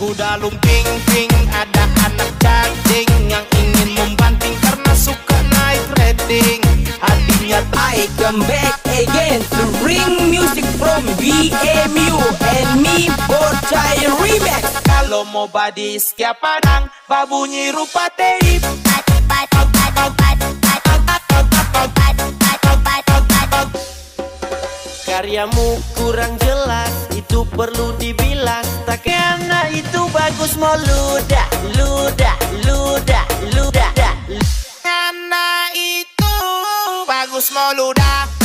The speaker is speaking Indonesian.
Kuda lumping ping ada anak cacing yang ingin membanting karena suka naik rating. Hatinya I come back again to bring music from BMU and me Bocai Remix kalau mau badis siap padang babunyi rupa tape. Karyamu kurang jelas Itu perlu dibilas Tak kena itu bagus mau ludah Ludah, ludah, ludah Karena itu bagus mau ludah